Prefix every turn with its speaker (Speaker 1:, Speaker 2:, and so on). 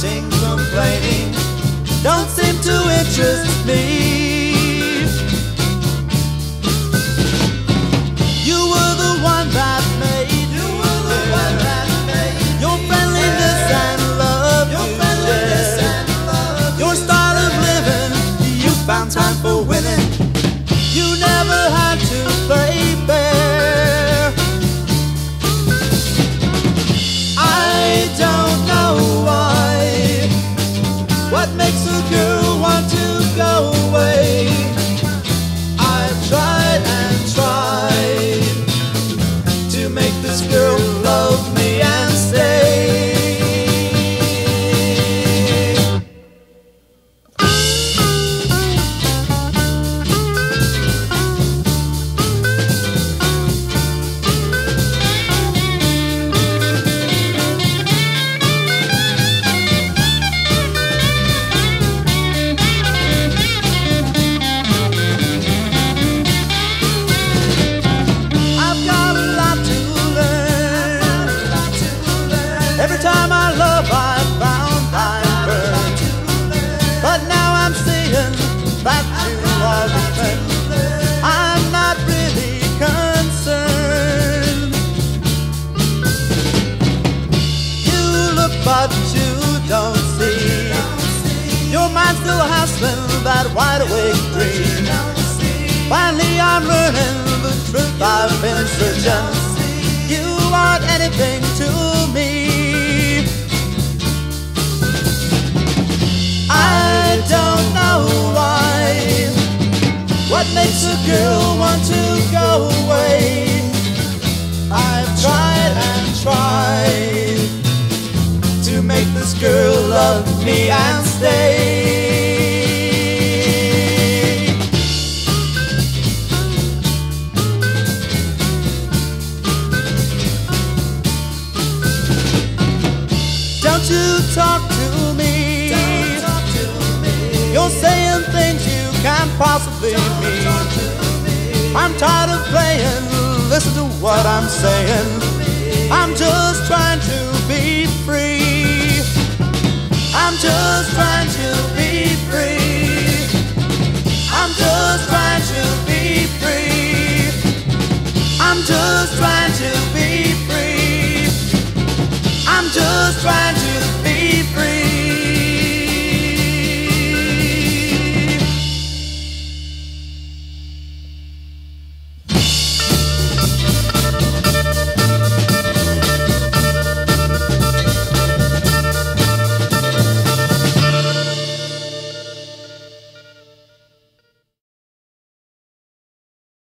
Speaker 1: complaining don't seem to interest me. But you don't see. Your mind still hustling that wide awake dream. Finally, I'm learning the truth I've been searching. You aren't anything to me. I don't know why. What makes a girl girl love me and stay. Don't you talk to me. You're saying things you can't possibly mean. I'm tired of playing. Listen to what I'm saying. I'm just trying to be